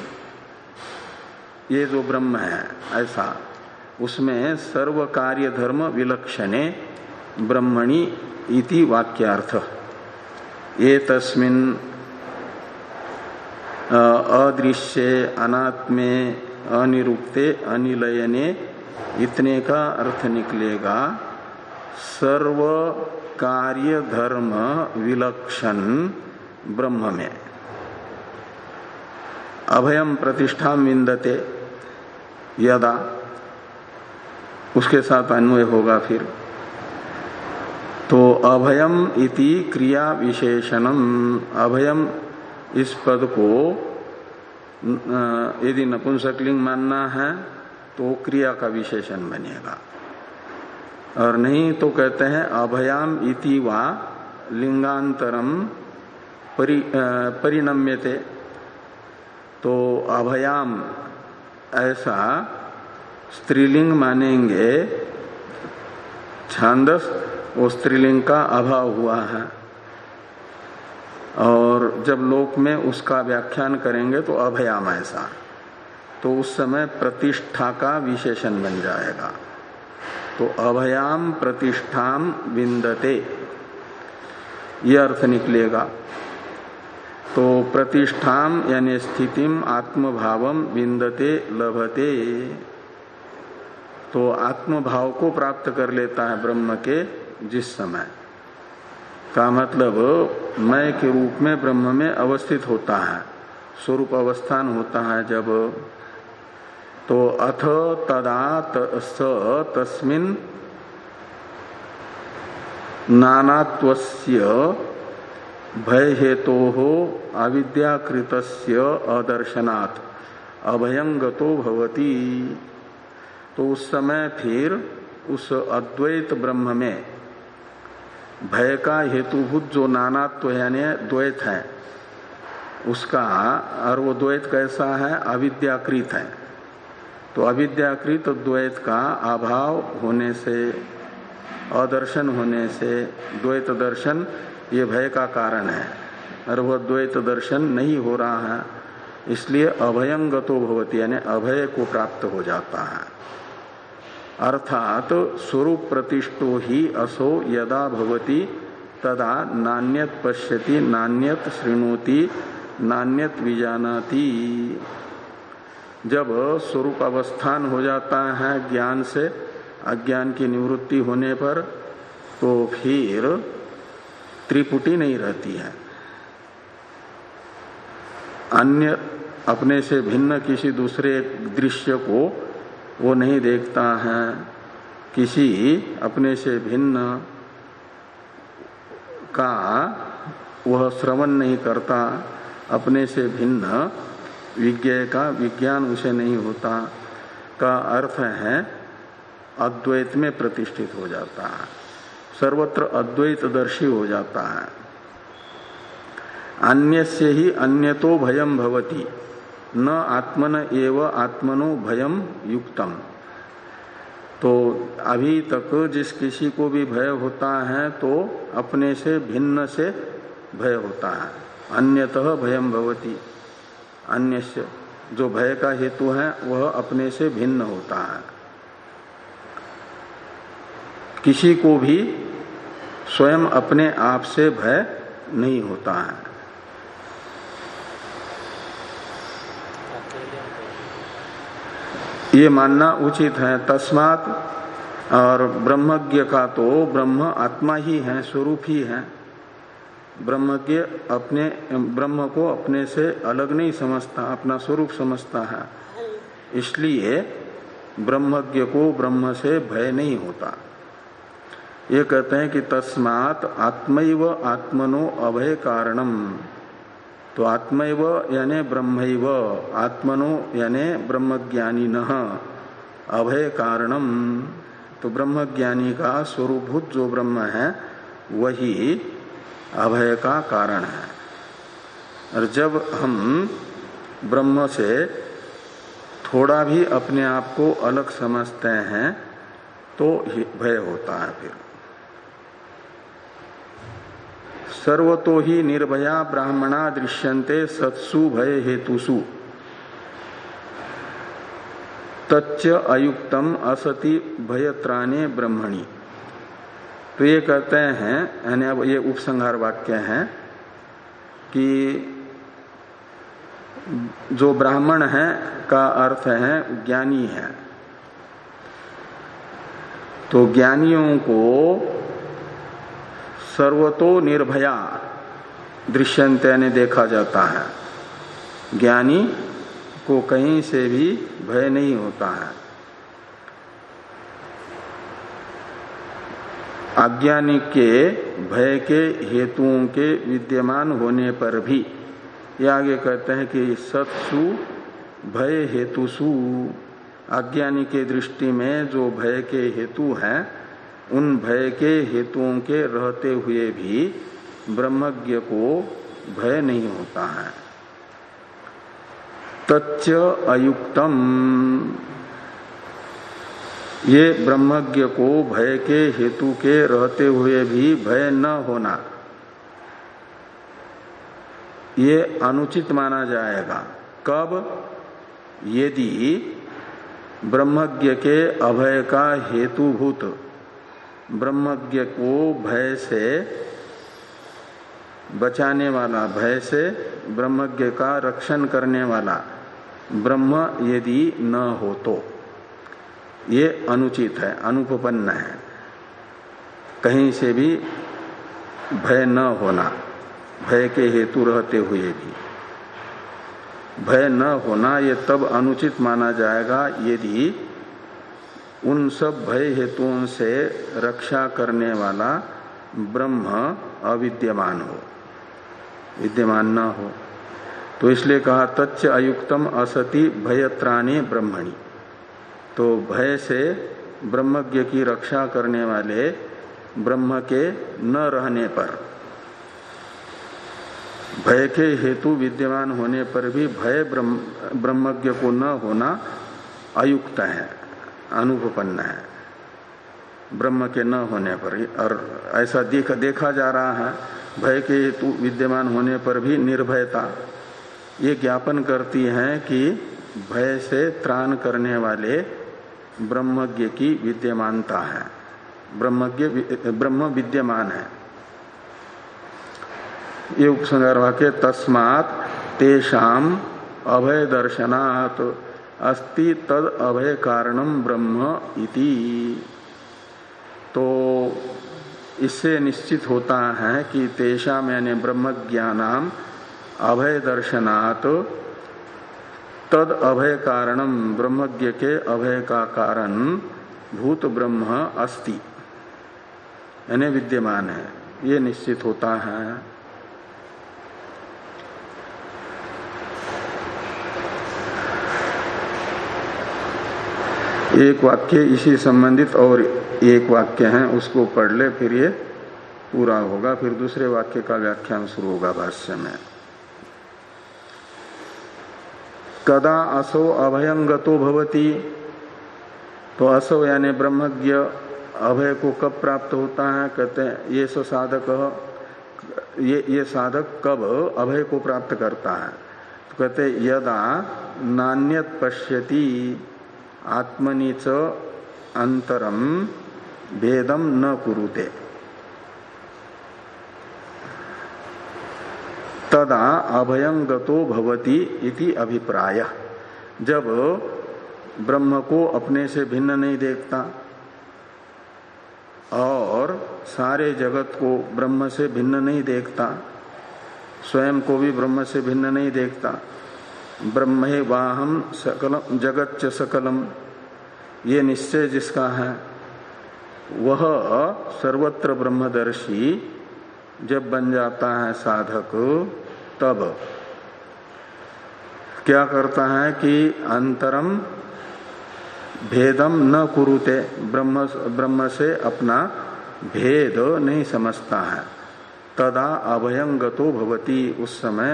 ये जो ब्रह्म है, ऐसा, उसमें सर्व कार्य धर्म विलक्षणे ब्रह्मणि इति वाक्यार्थ। ये तस्मिन अदृश्य, अनात्मे, अनिरुक्ते, अनिलयने इतने का अर्थ निकलेगा। सर्व कार्य धर्म विलक्षण ब्रह्म में। अभयम प्रतिष्ठा विंदते यदा, उसके साथ अन्वय होगा फिर। तो अभयम इति क्रिया विशेषणम अभयम इस पद को यदि नपुंसकलिंग मानना है तो क्रिया का विशेषण बनेगा। और नहीं तो कहते हैं अभयाम इति वा लिंगांतरम परि, परिणम्यते। तो अभयाम ऐसा स्त्रीलिंग मानेंगे छांदस वो स्त्रीलिंग का अभाव हुआ है। और जब लोक में उसका व्याख्यान करेंगे तो अभयाम ऐसा तो उस समय प्रतिष्ठा का विशेषण बन जाएगा। तो अभयाम प्रतिष्ठाम विंदते। ये अर्थ निकलेगा। तो प्रतिष्ठाम यानी स्थितिम, आत्मभावम विंदते, लभते। तो आत्मभाव को प्राप्त कर लेता है ब्रह्म के। जिस समय। का मतलब मैं के रूप में ब्रह्म में अवस्थित होता है। स्वरूप अवस्थान होता है जब। तो अथ तदा स तस्मिन नानात्वस्य भय हेतो हो अविद्याकृत अदर्शनात् अभयंगतो भवती। तो उस समय फिर उस अद्वैत ब्रह्म में भय का हेतुभूत जो नानात्व यानी द्वैत है, उसका और वो द्वैत कैसा है? अविद्याकृत है। तो अविद्याकृत द्वैत का अभाव होने से, अदर्शन होने से, द्वैत दर्शन ये भय का कारण है। और वह द्वैत दर्शन नहीं हो रहा है, इसलिए अभयंगतो भवती, यानी अभय को प्राप्त हो जाता है। अर्थात स्वरूप प्रतिष्ठो ही असो यदा भवती, तदा नान्यत पश्यति, नान्यत श्रृणोति नान्यत विजानाति। जब स्वरूप अवस्थान हो जाता है ज्ञान से, अज्ञान की निवृत्ति होने पर तो फिर त्रिपुटी नहीं रहती है। अन्य अपने से भिन्न किसी दूसरे दृश्य को वो नहीं देखता है। किसी अपने से भिन्न का वह श्रवण नहीं करता। अपने से भिन्न विज्ञ का विज्ञान उसे नहीं होता। का अर्थ है, अद्वैत में प्रतिष्ठित हो जाता है। सर्वत्र अद्वैत दर्शी हो जाता है। अन्य से ही अन्य तो भयम भवती। न आत्मन एव आत्मनो भयम युक्तम। तो अभी तक जिस किसी को भी भय होता है तो अपने से भिन्न से भय होता है। अन्यतः भयम भवती। अन्य जो भय का हेतु है, वह अपने से भिन्न होता है। किसी को भी स्वयं अपने आप से भय नहीं होता है। ये मानना उचित है। तस्मात और ब्रह्मज्ञ का तो ब्रह्म आत्मा ही है, स्वरूप ही है। ब्रह्मज्ञ अपने, ब्रह्म को अपने से अलग नहीं समझता, अपना स्वरूप समझता है। इसलिए ब्रह्मज्ञ को ब्रह्म से भय नहीं होता। ये कहते हैं कि तस्मात आत्मैव आत्मनो अभय कारणम। तो आत्मैव यानि ब्रह्म आत्मनो यानी ब्रह्मज्ञानी न अभय कारणम। तो ब्रह्मज्ञानी का स्वरूपभूत जो ब्रह्म है, वही अभय का कारण है। और जब हम ब्रह्म से थोड़ा भी अपने आप को अलग समझते हैं तो भय होता है फिर। सर्वतो ही निर्भया ब्राह्मणा दृश्यन्ते सत्सु भय हेतुसु तच्च अयुक्तम असति भयत्राणे ब्रह्मणी। तो ये कहते हैं, यानी अब ये उपसंहार वाक्य है, कि जो ब्राह्मण है, का अर्थ है ज्ञानी है। तो ज्ञानियों को सर्वतो निर्भया दृश्यंत ने देखा जाता है। ज्ञानी को कहीं से भी भय नहीं होता है। अज्ञानी के भय के हेतुओं के विद्यमान होने पर भी ये आगे कहते हैं कि सत्सु भय हेतुसु। अज्ञानी के दृष्टि में जो भय के हेतु हैं उन भय के हेतुओं के रहते हुए भी ब्रह्मज्ञ को भय नहीं होता है। तच्च अयुक्तम। ये ब्रह्मज्ञ को भय के हेतु के रहते हुए भी भय न होना, ये अनुचित माना जाएगा। कब? यदि ब्रह्मज्ञ के अभय का हेतुभूत ब्रह्मज्ञ को भय से, बचाने वाला, भय से ब्रह्मज्ञ का रक्षण करने वाला ब्रह्म यदि न हो तो। ये अनुचित है, अनुपन्न है। कहीं से भी भय न होना, भय के हेतु रहते हुए भी। भय न होना ये तब अनुचित माना जाएगा यदि उन सब भय हेतुओं से रक्षा करने वाला ब्रह्म अविद्यमान हो, विद्यमान न हो। तो इसलिए कहा, तच्च अयुक्तम असति भयत्राणी ब्रह्मणी। तो भय से ब्रह्मज्ञ की रक्षा करने वाले ब्रह्म के न रहने पर, भय के हेतु विद्यमान होने पर भी भय ब्रह्मज्ञ को न होना अयुक्त है। अनुपन्न है। ब्रह्म के न होने पर और ऐसा देख, देखा जा रहा है भय के हेतु विद्यमान होने पर भी निर्भयता। ये ज्ञापन करती है कि भय से त्राण करने वाले ब्रह्मज्ञ की विद्यमानता है। ब्रह्मज्ञ ब्रह्म विद्यमान है। ये उपसंगार वाक्य तस्मात तेषाम अभय दर्शनात् अस्ति तद अभय कारणम ब्रह्म इति। तो इससे निश्चित होता है कि तेषाम यानी ब्रह्म ज्ञानाम अभय दर्शनात् तद अभय कारणम ब्रह्मज्ञ के अभय का कारण भूत ब्रह्म अस्ति। यानी विद्यमान है। ये निश्चित होता है। एक वाक्य इसी संबंधित और एक वाक्य है, उसको पढ़ ले, फिर ये पूरा होगा, फिर दूसरे वाक्य का व्याख्यान शुरू होगा भाष्य में। कदा असो अभयंगतो भवती तो असो यानी ब्रह्मज्ञ अभय को कब प्राप्त होता है, कहते हैं, ये सो साधक, ये ये साधक कब अभय को प्राप्त करता है? तो कहते यदा नान्यत पश्यति आत्मनि च अंतरम भेदम न कुरुते। तदा अभयंगतो भवती इति अभिप्राय। जब ब्रह्म को अपने से भिन्न नहीं देखता, और सारे जगत को ब्रह्म से भिन्न नहीं देखता, स्वयं को भी ब्रह्म से भिन्न नहीं देखता ब्रह्म वाहम सकलम जगत च सकलम ये निश्चय जिसका है, वह सर्वत्र ब्रह्मदर्शी जब बन जाता है साधक, तब। क्या करता है कि अंतरम भेदम न कुरुते, ब्रह्म ब्रह्म से अपना भेद नहीं समझता है। तदा अभयंगतो भवती उस समय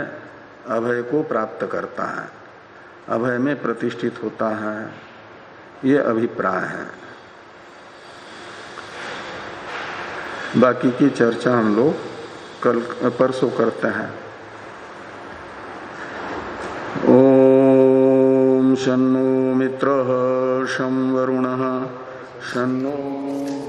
अभय को प्राप्त करता है। अभय में प्रतिष्ठित होता है। ये अभिप्राय है। बाकी की चर्चा हम लोग कल, परसों करते हैं। ॐ शन्नो मित्र शं वरुणः शन्नो